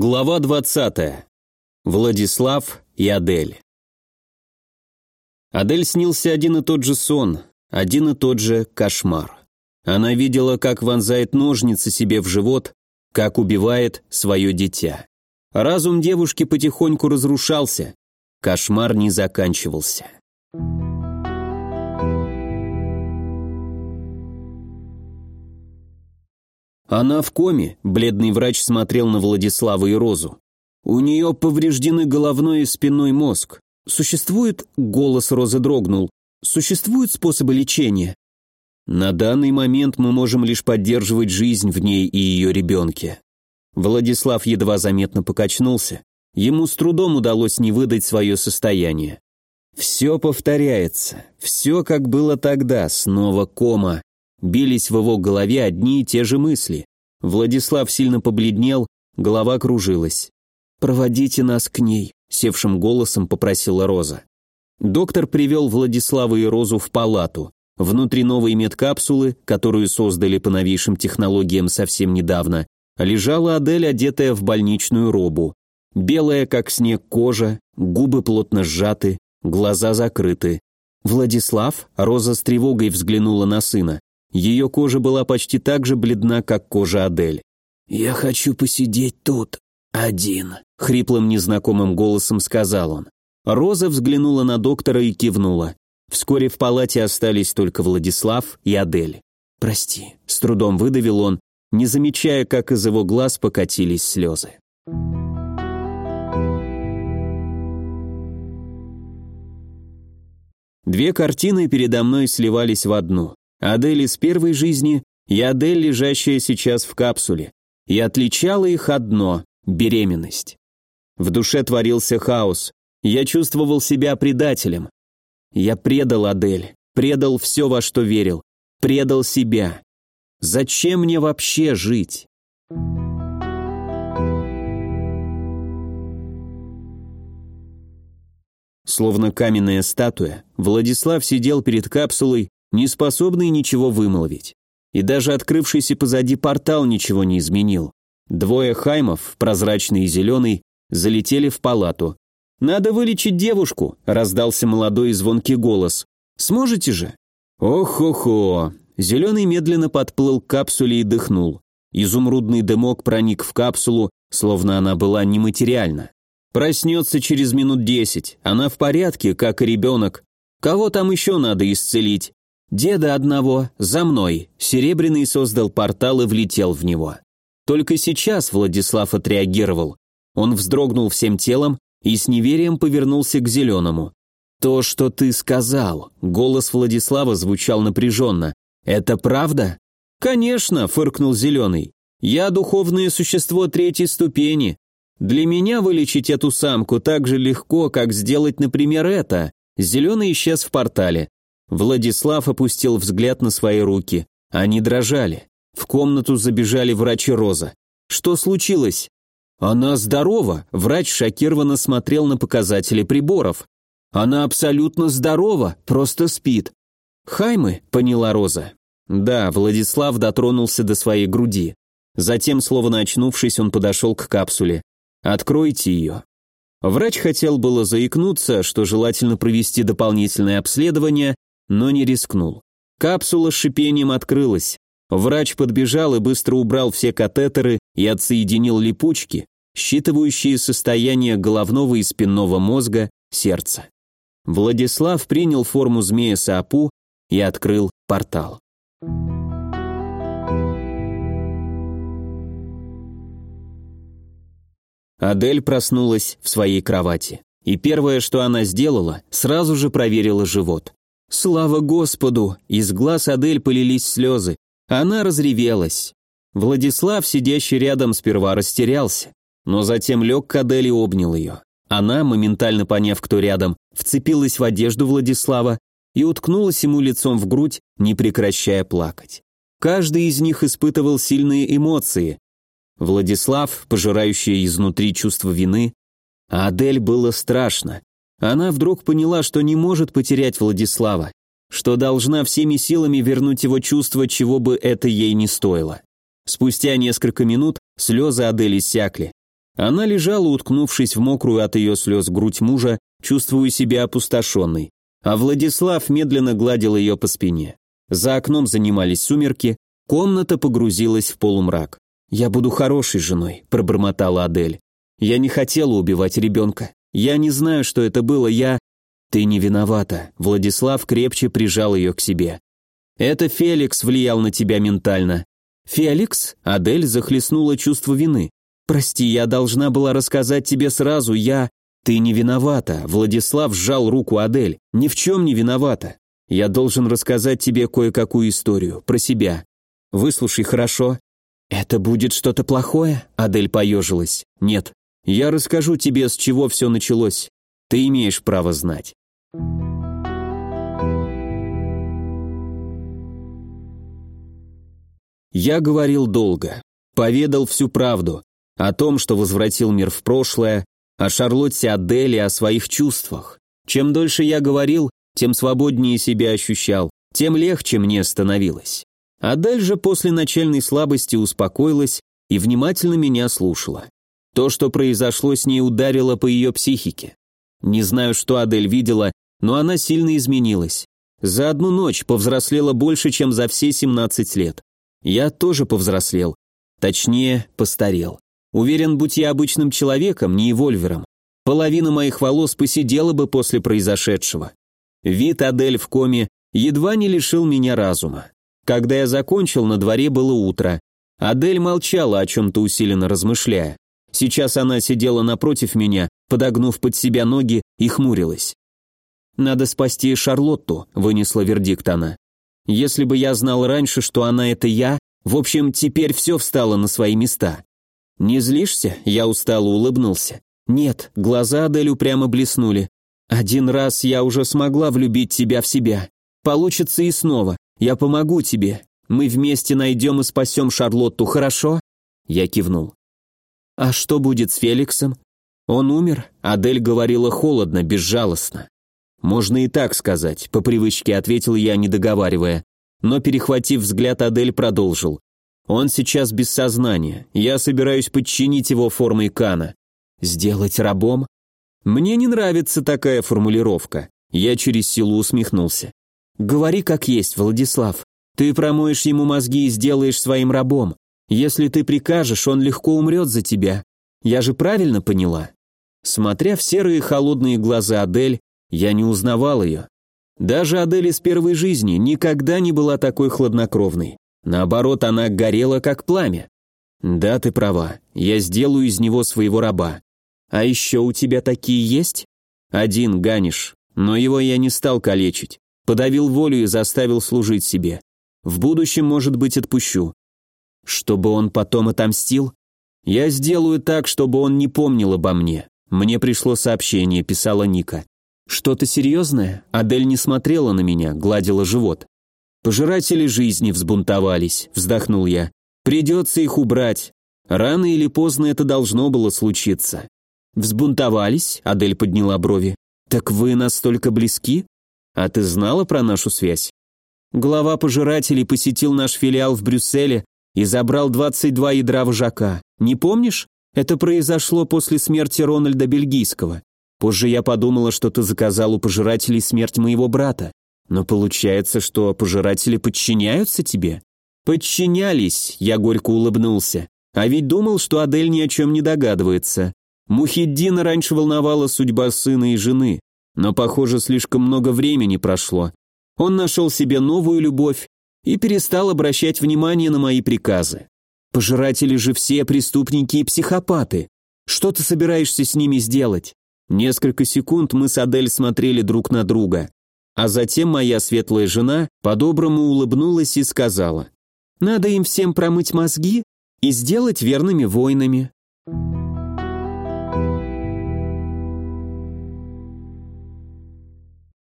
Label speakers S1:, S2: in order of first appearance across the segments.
S1: Глава 20. Владислав и Адель. Адель снился один и тот же сон, один и тот же кошмар. Она видела, как вонзает ножницы себе в живот, как убивает свое дитя. Разум девушки потихоньку разрушался, кошмар не заканчивался. Она в коме, бледный врач смотрел на Владислава и Розу. У нее повреждены головной и спинной мозг. Существует, голос Розы дрогнул, существуют способы лечения? На данный момент мы можем лишь поддерживать жизнь в ней и ее ребенке. Владислав едва заметно покачнулся. Ему с трудом удалось не выдать свое состояние. Все повторяется, все как было тогда, снова кома, Бились в его голове одни и те же мысли. Владислав сильно побледнел, голова кружилась. «Проводите нас к ней», — севшим голосом попросила Роза. Доктор привел Владислава и Розу в палату. Внутри новой медкапсулы, которую создали по новейшим технологиям совсем недавно, лежала Адель, одетая в больничную робу. Белая, как снег, кожа, губы плотно сжаты, глаза закрыты. «Владислав?» — Роза с тревогой взглянула на сына. Ее кожа была почти так же бледна, как кожа Адель.
S2: «Я хочу посидеть тут, один», —
S1: хриплым незнакомым голосом сказал он. Роза взглянула на доктора и кивнула. Вскоре в палате остались только Владислав и Адель. «Прости», — с трудом выдавил он, не замечая, как из его глаз покатились слезы. Две картины передо мной сливались в одну. Адель из первой жизни и Адель, лежащая сейчас в капсуле. И отличало их одно – беременность. В душе творился хаос. Я чувствовал себя предателем. Я предал Адель, предал все, во что верил, предал себя. Зачем мне вообще жить? Словно каменная статуя, Владислав сидел перед капсулой не способный ничего вымолвить. И даже открывшийся позади портал ничего не изменил. Двое хаймов, прозрачный и зеленый, залетели в палату. «Надо вылечить девушку», — раздался молодой и звонкий голос. «Сможете же?» «Ох-хо-хо!» Зеленый медленно подплыл к капсуле и дыхнул. Изумрудный дымок проник в капсулу, словно она была нематериальна. Проснется через минут десять. Она в порядке, как и ребенок. Кого там еще надо исцелить? Деда одного, за мной. Серебряный создал портал и влетел в него. Только сейчас Владислав отреагировал. Он вздрогнул всем телом и с неверием повернулся к зеленому. «То, что ты сказал», — голос Владислава звучал напряженно. «Это правда?» «Конечно», — фыркнул зеленый. «Я духовное существо третьей ступени. Для меня вылечить эту самку так же легко, как сделать, например, это». Зеленый исчез в портале. Владислав опустил взгляд на свои руки. Они дрожали. В комнату забежали врач и Роза. «Что случилось?» «Она здорова», – врач шокированно смотрел на показатели приборов. «Она абсолютно здорова, просто спит». «Хаймы», – поняла Роза. Да, Владислав дотронулся до своей груди. Затем, словно очнувшись, он подошел к капсуле. «Откройте ее». Врач хотел было заикнуться, что желательно провести дополнительное обследование, но не рискнул. Капсула с шипением открылась. Врач подбежал и быстро убрал все катетеры и отсоединил липучки, считывающие состояние головного и спинного мозга, сердца. Владислав принял форму змея Саапу и открыл портал. Адель проснулась в своей кровати. И первое, что она сделала, сразу же проверила живот. Слава Господу! Из глаз Адель полились слезы. Она разревелась. Владислав, сидящий рядом, сперва растерялся, но затем лег к Адель и обнял ее. Она, моментально поняв, кто рядом, вцепилась в одежду Владислава и уткнулась ему лицом в грудь, не прекращая плакать. Каждый из них испытывал сильные эмоции. Владислав, пожирающий изнутри чувство вины, а Адель было страшно. Она вдруг поняла, что не может потерять Владислава, что должна всеми силами вернуть его чувство, чего бы это ей не стоило. Спустя несколько минут слезы Адели иссякли. Она лежала, уткнувшись в мокрую от ее слез грудь мужа, чувствуя себя опустошенной, а Владислав медленно гладил ее по спине. За окном занимались сумерки, комната погрузилась в полумрак. «Я буду хорошей женой», – пробормотала Адель. «Я не хотела убивать ребенка. Я не знаю, что это было, я...» «Ты не виновата», – Владислав крепче прижал ее к себе. «Это Феликс влиял на тебя ментально». «Феликс?» – Адель захлестнула чувство вины. «Прости, я должна была рассказать тебе сразу, я...» «Ты не виновата», – Владислав сжал руку Адель. «Ни в чем не виновата. Я должен рассказать тебе кое-какую историю, про себя. Выслушай хорошо». «Это будет что-то плохое?» – Адель поежилась. «Нет, я расскажу тебе, с чего все началось. Ты имеешь право знать». Я говорил долго, поведал всю правду о том, что возвратил мир в прошлое, о Шарлотте Аделе, о своих чувствах. Чем дольше я говорил, тем свободнее себя ощущал, тем легче мне становилось. Адель же после начальной слабости успокоилась и внимательно меня слушала. То, что произошло с ней, ударило по ее психике. Не знаю, что Адель видела, но она сильно изменилась. За одну ночь повзрослела больше, чем за все 17 лет. Я тоже повзрослел. Точнее, постарел. Уверен, будь я обычным человеком, не вольвером, половина моих волос посидела бы после произошедшего. Вид Адель в коме едва не лишил меня разума. Когда я закончил, на дворе было утро. Адель молчала, о чем-то усиленно размышляя. Сейчас она сидела напротив меня, подогнув под себя ноги и хмурилась. «Надо спасти Шарлотту», — вынесла вердикт она. «Если бы я знал раньше, что она это я, в общем, теперь все встало на свои места». «Не злишься?» — я устало улыбнулся. «Нет», — глаза Адель упрямо блеснули. «Один раз я уже смогла влюбить тебя в себя. Получится и снова. Я помогу тебе. Мы вместе найдем и спасем Шарлотту, хорошо?» Я кивнул. «А что будет с Феликсом?» «Он умер?» Адель говорила холодно, безжалостно. «Можно и так сказать», — по привычке ответил я, не договаривая. Но, перехватив взгляд, Адель продолжил. «Он сейчас без сознания. Я собираюсь подчинить его формой Кана. Сделать рабом?» «Мне не нравится такая формулировка». Я через силу усмехнулся. «Говори как есть, Владислав. Ты промоешь ему мозги и сделаешь своим рабом. Если ты прикажешь, он легко умрет за тебя. Я же правильно поняла?» Смотря в серые холодные глаза Адель, я не узнавал ее. Даже Адель из первой жизни никогда не была такой хладнокровной. Наоборот, она горела, как пламя. «Да, ты права, я сделаю из него своего раба. А еще у тебя такие есть?» «Один, Ганиш, но его я не стал калечить. Подавил волю и заставил служить себе. В будущем, может быть, отпущу. Чтобы он потом отомстил? Я сделаю так, чтобы он не помнил обо мне. Мне пришло сообщение, писала Ника. Что-то серьезное? Адель не смотрела на меня, гладила живот. Пожиратели жизни взбунтовались, вздохнул я. Придется их убрать. Рано или поздно это должно было случиться. Взбунтовались? Адель подняла брови. Так вы настолько близки? А ты знала про нашу связь? Глава пожирателей посетил наш филиал в Брюсселе и забрал 22 ядра вожака. Не помнишь? Это произошло после смерти Рональда Бельгийского. Позже я подумала, что ты заказал у пожирателей смерть моего брата. Но получается, что пожиратели подчиняются тебе? Подчинялись, я горько улыбнулся. А ведь думал, что Адель ни о чем не догадывается. Мухиддина раньше волновала судьба сына и жены, но, похоже, слишком много времени прошло. Он нашел себе новую любовь и перестал обращать внимание на мои приказы. Пожиратели же все преступники и психопаты. Что ты собираешься с ними сделать? Несколько секунд мы с Адель смотрели друг на друга, а затем моя светлая жена по-доброму улыбнулась и сказала, «Надо им всем промыть мозги и сделать верными воинами».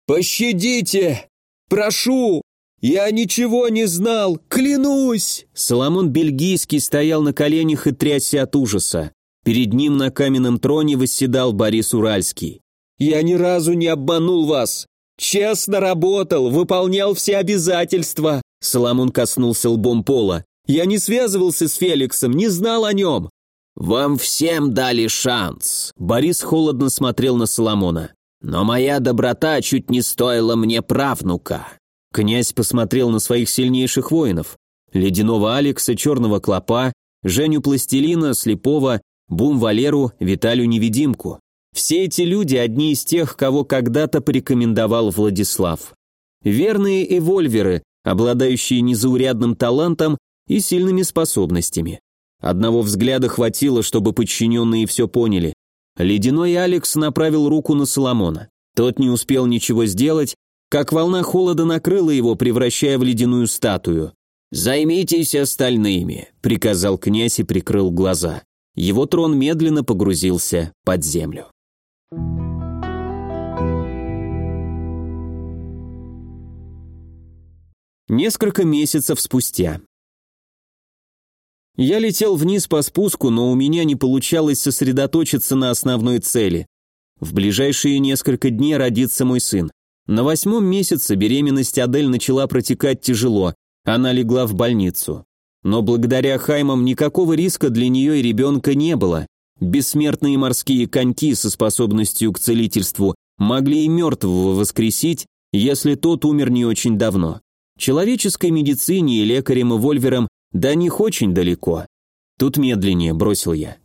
S3: «Пощадите! Прошу! «Я ничего не знал, клянусь!»
S1: Соломон Бельгийский стоял на коленях и трясся от ужаса. Перед ним на каменном троне восседал Борис Уральский.
S3: «Я ни разу не обманул вас! Честно работал, выполнял все обязательства!»
S1: Соломон коснулся лбом пола.
S3: «Я не связывался с Феликсом, не знал о нем!»
S2: Вам всем дали шанс. Борис холодно смотрел на Соломона. Но моя доброта чуть не стоила мне правнука.
S1: Князь посмотрел на своих сильнейших воинов. Ледяного Алекса, Черного Клопа, Женю Пластилина, Слепого, Бум Валеру, Виталю Невидимку. Все эти люди одни из тех, кого когда-то порекомендовал Владислав. Верные эвольверы, обладающие незаурядным талантом и сильными способностями. Одного взгляда хватило, чтобы подчиненные все поняли. Ледяной Алекс направил руку на Соломона. Тот не успел ничего сделать, как волна холода накрыла его, превращая в ледяную статую.
S2: «Займитесь остальными», — приказал князь и прикрыл глаза.
S1: Его трон медленно погрузился под землю. Несколько месяцев спустя. Я летел вниз по спуску, но у меня не получалось сосредоточиться на основной цели. В ближайшие несколько дней родится мой сын. На восьмом месяце беременность Адель начала протекать тяжело, она легла в больницу. Но благодаря Хаймам никакого риска для нее и ребенка не было. Бессмертные морские коньки со способностью к целительству могли и мертвого воскресить, если тот умер не очень давно. Человеческой медицине и лекарям и вольверам до них очень далеко. Тут медленнее, бросил я.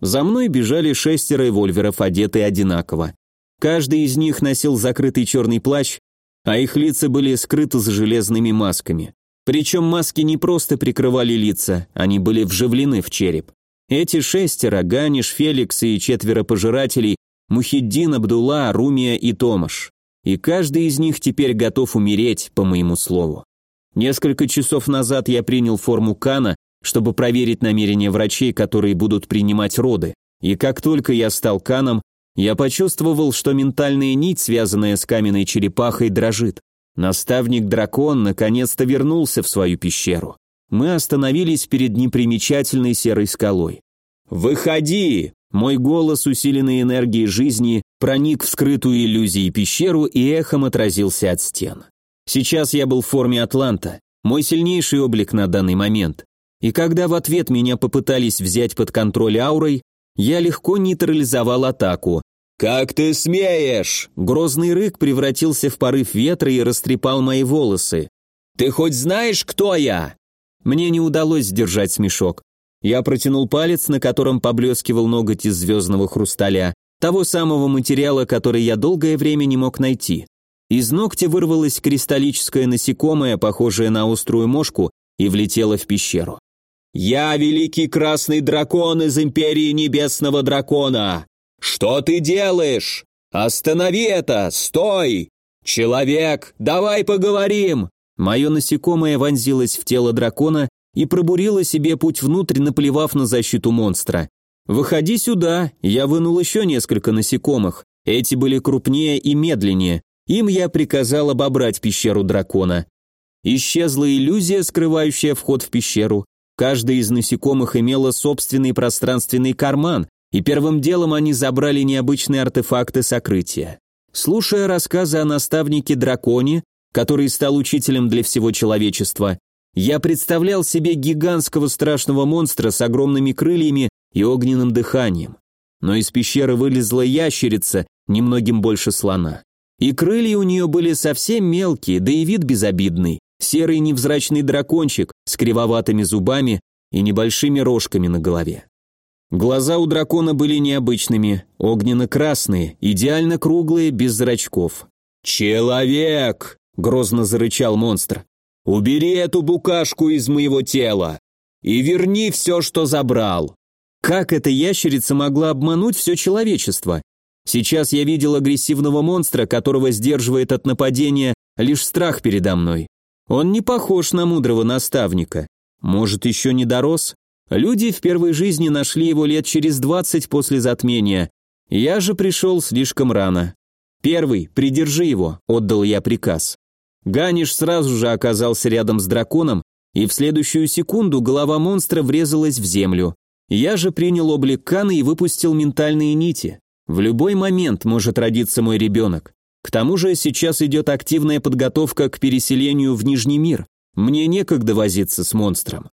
S1: За мной бежали шестеро вольверов, одетые одинаково. Каждый из них носил закрытый черный плащ, а их лица были скрыты за железными масками. Причем маски не просто прикрывали лица, они были вживлены в череп. Эти шестеро, Ганиш, Феликс и четверо пожирателей, Мухиддин, Абдулла, Румия и Томаш. И каждый из них теперь готов умереть, по моему слову. Несколько часов назад я принял форму Кана, чтобы проверить намерения врачей, которые будут принимать роды. И как только я стал Каном, я почувствовал, что ментальная нить, связанная с каменной черепахой, дрожит. Наставник-дракон наконец-то вернулся в свою пещеру. Мы остановились перед непримечательной серой скалой. «Выходи!» Мой голос, усиленный энергией жизни, проник в скрытую иллюзией пещеру и эхом отразился от стен. Сейчас я был в форме Атланта, мой сильнейший облик на данный момент. И когда в ответ меня попытались взять под контроль аурой, я легко нейтрализовал атаку, «Как ты смеешь!» Грозный рык превратился в порыв ветра и растрепал мои волосы. «Ты хоть знаешь, кто я?» Мне не удалось сдержать смешок. Я протянул палец, на котором поблескивал ноготь из звездного хрусталя, того самого материала, который я долгое время не мог найти. Из ногтя вырвалось кристаллическое насекомое, похожее на острую мошку, и влетело в пещеру. «Я великий красный дракон из Империи Небесного Дракона! «Что ты делаешь? Останови это! Стой! Человек, давай поговорим!» Мое насекомое вонзилось в тело дракона и пробурило себе путь внутрь, наплевав на защиту монстра. «Выходи сюда!» Я вынул еще несколько насекомых. Эти были крупнее и медленнее. Им я приказал обобрать пещеру дракона. Исчезла иллюзия, скрывающая вход в пещеру. Каждая из насекомых имела собственный пространственный карман, и первым делом они забрали необычные артефакты сокрытия. Слушая рассказы о наставнике драконе, который стал учителем для всего человечества, я представлял себе гигантского страшного монстра с огромными крыльями и огненным дыханием. Но из пещеры вылезла ящерица, немногим больше слона. И крылья у нее были совсем мелкие, да и вид безобидный. Серый невзрачный дракончик с кривоватыми зубами и небольшими рожками на голове. Глаза у дракона были необычными, огненно-красные, идеально круглые, без зрачков. «Человек!» — грозно зарычал монстр. «Убери эту букашку из моего тела и верни все, что забрал!» Как эта ящерица могла обмануть все человечество? Сейчас я видел агрессивного монстра, которого сдерживает от нападения лишь страх передо мной. Он не похож на мудрого наставника. Может, еще не дорос? Люди в первой жизни нашли его лет через двадцать после затмения. Я же пришел слишком рано. «Первый, придержи его», — отдал я приказ. Ганиш сразу же оказался рядом с драконом, и в следующую секунду голова монстра врезалась в землю. Я же принял облик Кана и выпустил ментальные нити. В любой момент может родиться мой ребенок. К тому же сейчас идет активная подготовка к переселению в Нижний мир. Мне некогда возиться с монстром.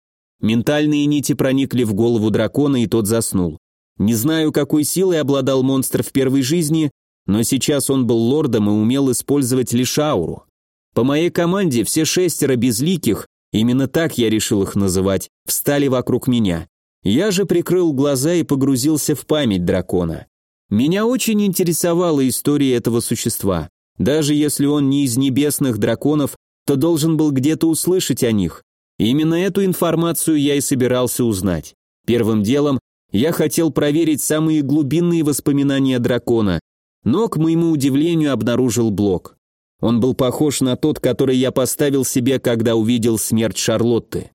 S1: Ментальные нити проникли в голову дракона, и тот заснул. Не знаю, какой силой обладал монстр в первой жизни, но сейчас он был лордом и умел использовать лишь ауру. По моей команде все шестеро безликих, именно так я решил их называть, встали вокруг меня. Я же прикрыл глаза и погрузился в память дракона. Меня очень интересовала история этого существа. Даже если он не из небесных драконов, то должен был где-то услышать о них. Именно эту информацию я и собирался узнать. Первым делом я хотел проверить самые глубинные воспоминания дракона, но, к моему удивлению, обнаружил блок. Он был похож на тот, который я поставил себе, когда увидел смерть Шарлотты.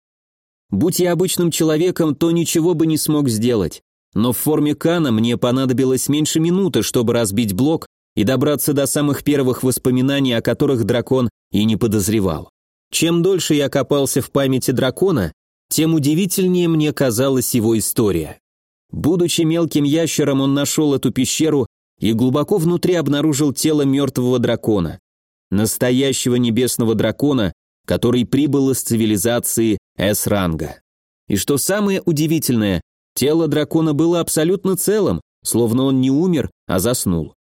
S1: Будь я обычным человеком, то ничего бы не смог сделать. Но в форме Кана мне понадобилось меньше минуты, чтобы разбить блок и добраться до самых первых воспоминаний, о которых дракон и не подозревал. Чем дольше я копался в памяти дракона, тем удивительнее мне казалась его история. Будучи мелким ящером, он нашел эту пещеру и глубоко внутри обнаружил тело мертвого дракона. Настоящего небесного дракона, который прибыл из цивилизации С-ранга. И что самое удивительное, тело дракона было абсолютно целым, словно он не умер, а заснул.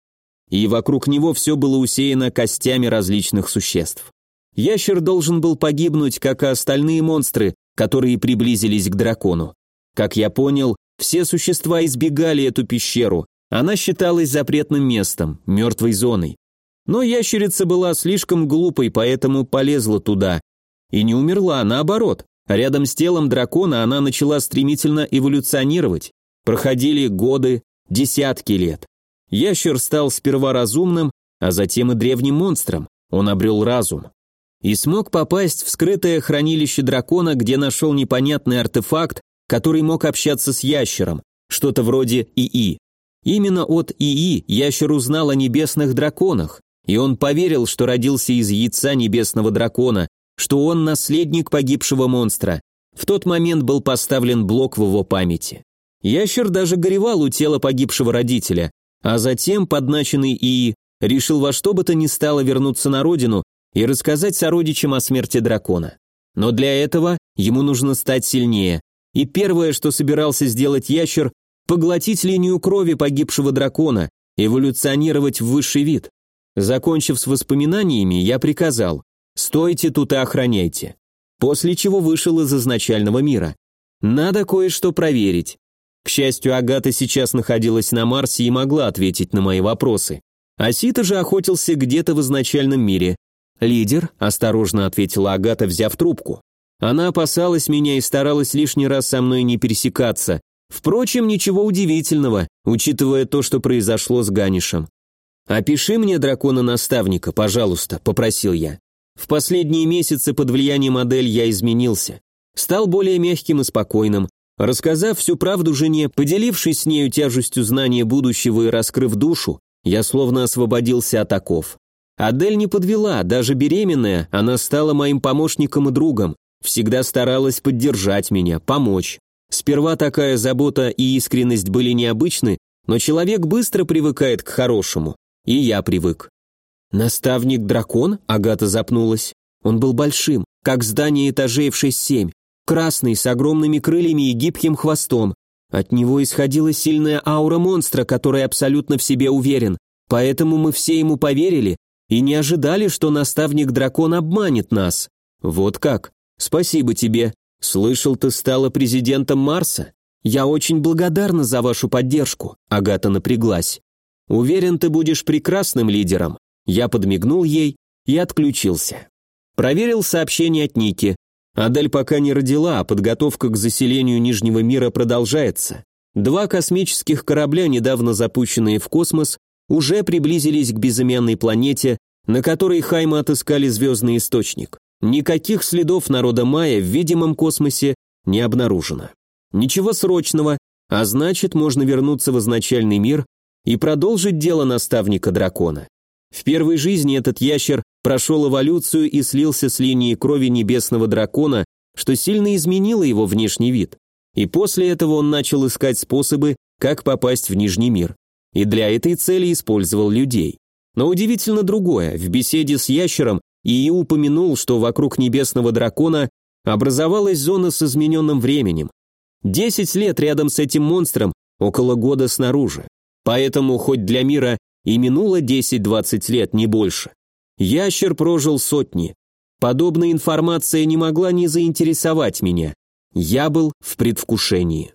S1: И вокруг него все было усеяно костями различных существ. Ящер должен был погибнуть, как и остальные монстры, которые приблизились к дракону. Как я понял, все существа избегали эту пещеру, она считалась запретным местом, мертвой зоной. Но ящерица была слишком глупой, поэтому полезла туда. И не умерла, наоборот. Рядом с телом дракона она начала стремительно эволюционировать. Проходили годы, десятки лет. Ящер стал сперва разумным, а затем и древним монстром. Он обрел разум. И смог попасть в скрытое хранилище дракона, где нашел непонятный артефакт, который мог общаться с ящером, что-то вроде ИИ. Именно от ИИ ящер узнал о небесных драконах, и он поверил, что родился из яйца небесного дракона, что он наследник погибшего монстра. В тот момент был поставлен блок в его памяти. Ящер даже горевал у тела погибшего родителя, а затем, подначенный ИИ, решил во что бы то ни стало вернуться на родину и рассказать сородичам о смерти дракона. Но для этого ему нужно стать сильнее, и первое, что собирался сделать ящер, поглотить линию крови погибшего дракона, эволюционировать в высший вид. Закончив с воспоминаниями, я приказал «Стойте тут и охраняйте», после чего вышел из изначального мира. Надо кое-что проверить. К счастью, Агата сейчас находилась на Марсе и могла ответить на мои вопросы. Асита же охотился где-то в изначальном мире. «Лидер», – осторожно ответила Агата, взяв трубку. Она опасалась меня и старалась лишний раз со мной не пересекаться. Впрочем, ничего удивительного, учитывая то, что произошло с Ганишем. «Опиши мне дракона-наставника, пожалуйста», — попросил я. В последние месяцы под влиянием модель я изменился. Стал более мягким и спокойным. Рассказав всю правду жене, поделившись с нею тяжестью знания будущего и раскрыв душу, я словно освободился от оков. Адель не подвела, даже беременная, она стала моим помощником и другом. Всегда старалась поддержать меня, помочь. Сперва такая забота и искренность были необычны, но человек быстро привыкает к хорошему. И я привык. «Наставник-дракон?» — Агата запнулась. Он был большим, как здание этажей в 6-7, красный, с огромными крыльями и гибким хвостом. От него исходила сильная аура монстра, который абсолютно в себе уверен, поэтому мы все ему поверили и не ожидали, что наставник-дракон обманет нас. Вот как. «Спасибо тебе. Слышал, ты стала президентом Марса? Я очень благодарна за вашу поддержку», — Агата напряглась. «Уверен, ты будешь прекрасным лидером». Я подмигнул ей и отключился. Проверил сообщение от Ники. Адель пока не родила, а подготовка к заселению Нижнего мира продолжается. Два космических корабля, недавно запущенные в космос, уже приблизились к безымянной планете, на которой Хайма отыскали звездный источник. Никаких следов народа майя в видимом космосе не обнаружено. Ничего срочного, а значит, можно вернуться в изначальный мир и продолжить дело наставника дракона. В первой жизни этот ящер прошел эволюцию и слился с линией крови небесного дракона, что сильно изменило его внешний вид. И после этого он начал искать способы, как попасть в Нижний мир. И для этой цели использовал людей. Но удивительно другое, в беседе с ящером и упомянул, что вокруг небесного дракона Образовалась зона с измененным временем. Десять лет рядом с этим монстром, около года снаружи. Поэтому хоть для мира и минуло 10-20 лет, не больше. Ящер прожил сотни. Подобная информация не могла не заинтересовать меня. Я был в предвкушении.